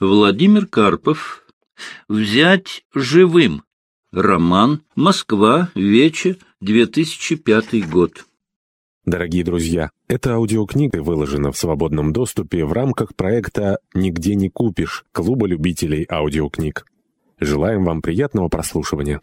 Владимир Карпов. Взять живым. Роман. Москва. Вече. 2005 год. Дорогие друзья, эта аудиокнига выложена в свободном доступе в рамках проекта «Нигде не купишь» Клуба любителей аудиокниг. Желаем вам приятного прослушивания.